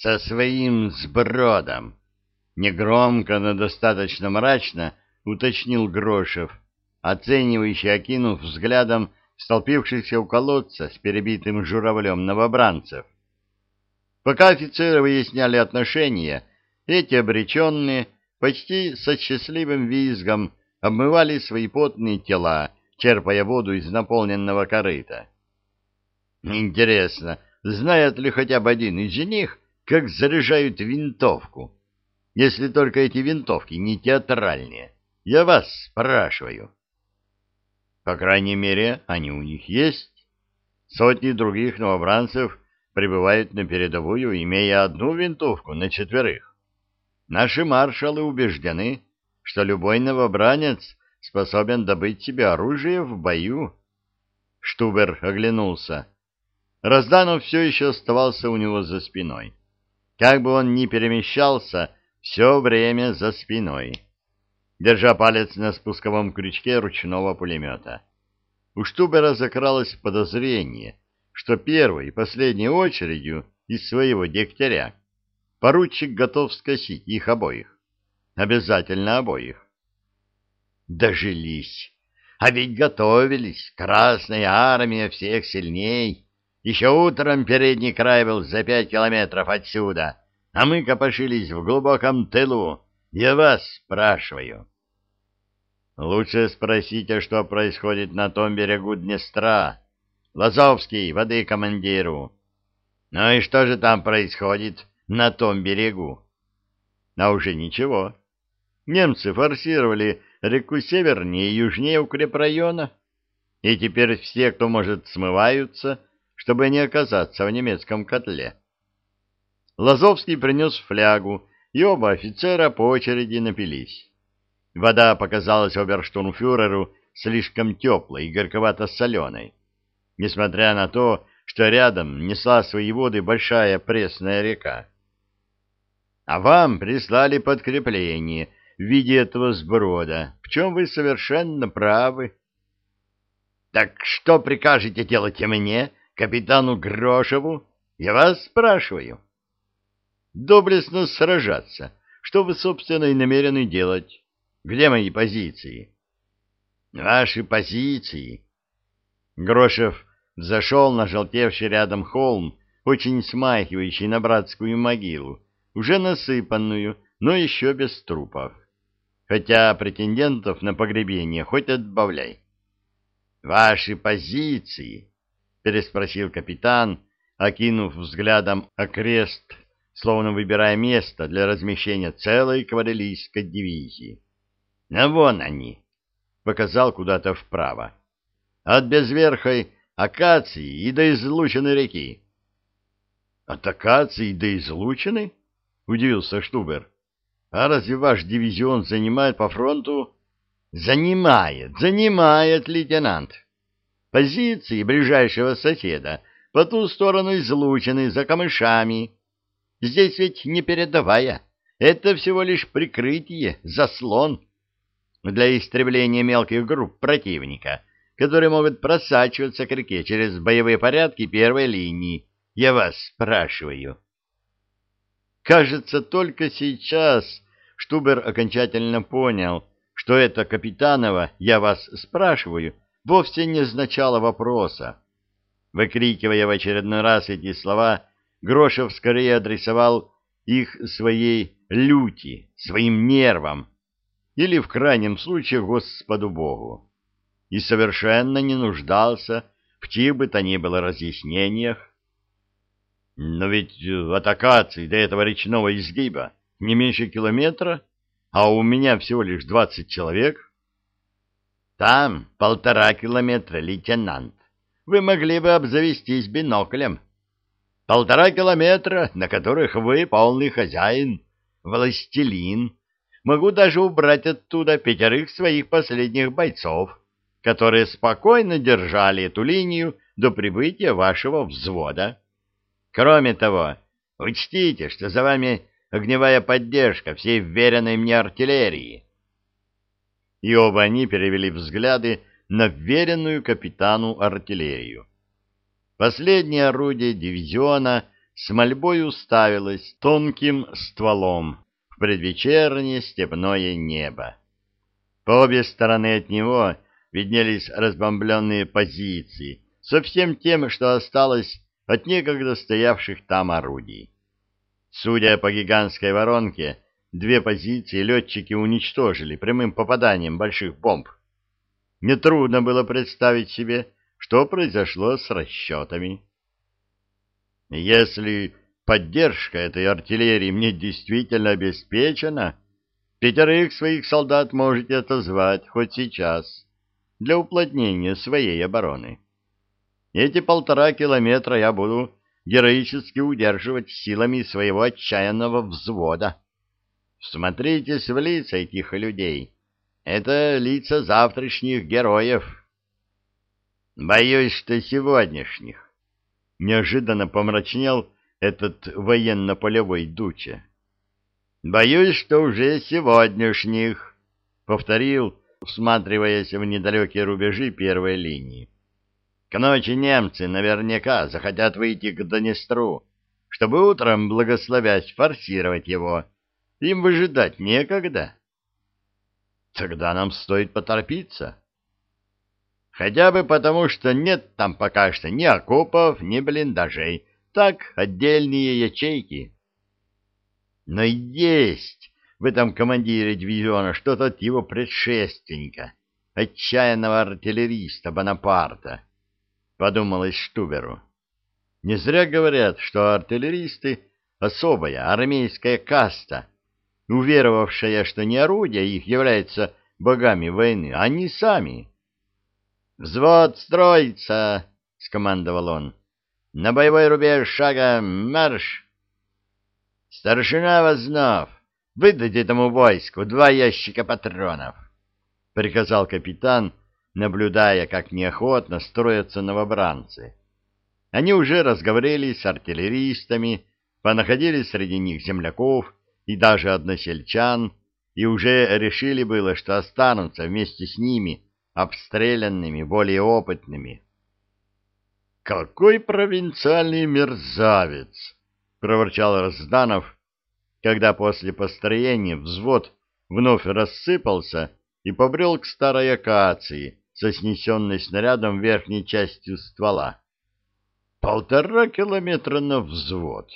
со своим сбродом. Негромко, но достаточно мрачно уточнил Грошев, оценивающий, окинув взглядом столпившихся у колодца с перебитым журавлем новобранцев. Пока офицеры выясняли отношения, эти обреченные почти со счастливым визгом обмывали свои потные тела, черпая воду из наполненного корыта. Интересно, знает ли хотя бы один из них, как заряжают винтовку? Если только эти винтовки не театральные. Я вас спрашиваю. По крайней мере, они у них есть. Сотни других новобранцев прибывают на передовую, имея одну винтовку на четверых. Наши маршалы убеждены, что любой новобранец способен добыть себе оружие в бою. Штубер оглянулся. Разданов все еще оставался у него за спиной. Как бы он ни перемещался, все время за спиной, держа палец на спусковом крючке ручного пулемета. У Штубера закралось подозрение, что первой и последней очередью из своего дегтяря поручик готов скосить их обоих. Обязательно обоих. Дожились. А ведь готовились. Красная армия всех сильней. Еще утром передний край был за пять километров отсюда, а мы копошились в глубоком тылу. Я вас спрашиваю. Лучше спросите, что происходит на том берегу Днестра. Лазовский, воды командиру. Ну и что же там происходит на том берегу? А уже ничего. Немцы форсировали реку севернее и южнее укрепрайона, и теперь все, кто может, смываются, чтобы не оказаться в немецком котле. Лазовский принес флягу, и оба офицера по очереди напились. Вода показалась оберштурмфюреру слишком теплой и горьковато-соленой, несмотря на то, что рядом несла свои воды большая пресная река. А вам прислали подкрепление в виде этого сброда, в чем вы совершенно правы. — Так что прикажете делать мне, капитану Грошеву? Я вас спрашиваю. — Доблестно сражаться. Что вы, собственно, и намерены делать? Где мои позиции? — Ваши позиции. Грошев зашел на желтевший рядом холм, очень смахивающий на братскую могилу, уже насыпанную, но еще без трупов хотя претендентов на погребение хоть отбавляй. — Ваши позиции? — переспросил капитан, окинув взглядом окрест, словно выбирая место для размещения целой кавалерийской дивизии. — А вон они! — показал куда-то вправо. — От безверхой акации и до излученной реки. — От акации до излученной? — удивился Штубер. А разве ваш дивизион занимает по фронту? Занимает, занимает, лейтенант. Позиции ближайшего соседа по ту сторону излучены за камышами. Здесь ведь не передовая. Это всего лишь прикрытие, заслон для истребления мелких групп противника, которые могут просачиваться к реке через боевые порядки первой линии. Я вас спрашиваю. Кажется, только сейчас Штубер окончательно понял, что это Капитанова «я вас спрашиваю» вовсе не означало вопроса. Выкрикивая в очередной раз эти слова, Грошев скорее адресовал их своей люти, своим нервам, или, в крайнем случае, Господу Богу, и совершенно не нуждался в чьих бы то ни было разъяснениях, но ведь от акации до этого речного изгиба не меньше километра, а у меня всего лишь двадцать человек. Там полтора километра, лейтенант. Вы могли бы обзавестись биноклем. Полтора километра, на которых вы полный хозяин, властелин. Могу даже убрать оттуда пятерых своих последних бойцов, которые спокойно держали эту линию до прибытия вашего взвода. Кроме того, учтите, что за вами огневая поддержка всей вверенной мне артиллерии. И оба они перевели взгляды на вверенную капитану артиллерию. Последнее орудие дивизиона с мольбой уставилась тонким стволом в предвечернее степное небо. По обе стороны от него виднелись разбомбленные позиции со всем тем, что осталось от некогда стоявших там орудий. Судя по гигантской воронке, две позиции летчики уничтожили прямым попаданием больших бомб. Нетрудно было представить себе, что произошло с расчетами. Если поддержка этой артиллерии мне действительно обеспечена, пятерых своих солдат можете отозвать хоть сейчас для уплотнения своей обороны. Эти полтора километра я буду героически удерживать силами своего отчаянного взвода. Смотритесь в лица этих людей. Это лица завтрашних героев. Боюсь, что сегодняшних. Неожиданно помрачнел этот военно-полевой дуча. Боюсь, что уже сегодняшних, повторил, всматриваясь в недалекие рубежи первой линии. К ночи немцы наверняка захотят выйти к Донестру, чтобы утром, благословясь, форсировать его. Им выжидать некогда. Тогда нам стоит поторопиться. Хотя бы потому, что нет там пока что ни окопов, ни блиндажей. Так, отдельные ячейки. Но есть в этом командире дивизиона что-то от его предшественника, отчаянного артиллериста Бонапарта подумалось Штуберу. Не зря говорят, что артиллеристы — особая армейская каста, уверовавшая, что не орудия их являются богами войны, а они сами. «Взвод строится!» — скомандовал он. «На боевой рубеж шагом марш!» «Старшина Вознов, выдать этому войску два ящика патронов!» — приказал капитан, — наблюдая, как неохотно строятся новобранцы. Они уже разговорились с артиллеристами, понаходили среди них земляков и даже односельчан, и уже решили было, что останутся вместе с ними обстрелянными, более опытными. «Какой провинциальный мерзавец!» — проворчал Разданов, когда после построения взвод вновь рассыпался и побрел к старой акации, со снесенной снарядом верхней частью ствола. Полтора километра на взвод.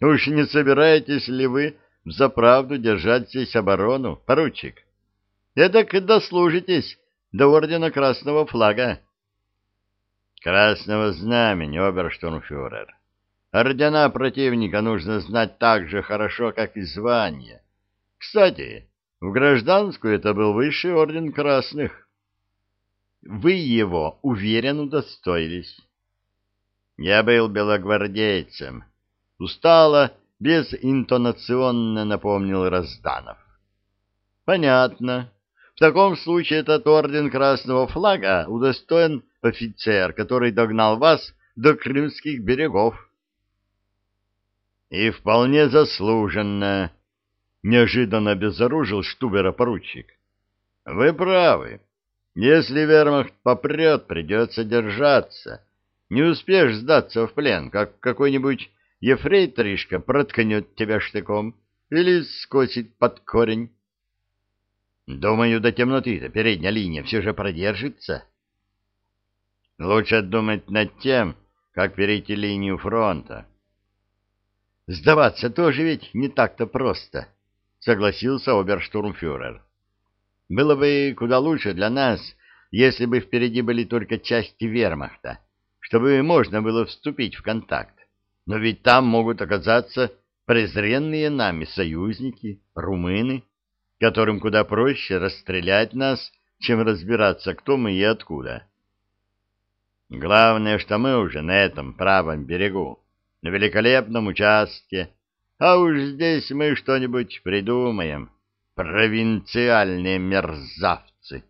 Уж не собираетесь ли вы взаправду держать здесь оборону, поручик? Эдак дослужитесь до ордена Красного Флага. Красного Знамени, оберштурмфюрер. Ордена противника нужно знать так же хорошо, как и звания. Кстати, в гражданскую это был высший орден красных. Вы его, уверен, удостоились. Я был белогвардейцем. Устало, безинтонационно напомнил Разданов. Понятно. В таком случае этот орден красного флага удостоен офицер, который догнал вас до крымских берегов. И вполне заслуженно, Неожиданно обезоружил Штубера поручик. Вы правы. Если вермахт попрет, придется держаться. Не успеешь сдаться в плен, как какой-нибудь ефрейторишка проткнет тебя штыком или скосит под корень. Думаю, до темноты-то передняя линия все же продержится. Лучше думать над тем, как перейти линию фронта. Сдаваться тоже ведь не так-то просто. —— согласился оберштурмфюрер. «Было бы куда лучше для нас, если бы впереди были только части вермахта, чтобы можно было вступить в контакт. Но ведь там могут оказаться презренные нами союзники, румыны, которым куда проще расстрелять нас, чем разбираться, кто мы и откуда. Главное, что мы уже на этом правом берегу, на великолепном участке, а уж здесь мы что-нибудь придумаем. Провинциальные мерзавцы.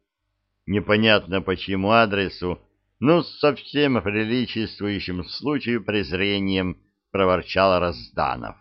Непонятно по чьему адресу, но с совсем приличествующим случаю презрением проворчал Разданов.